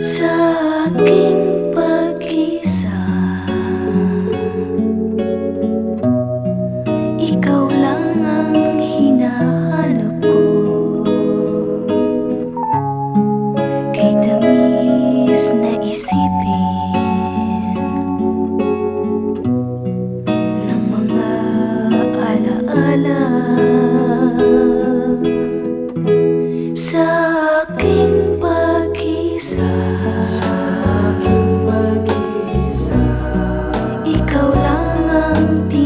Sucking. be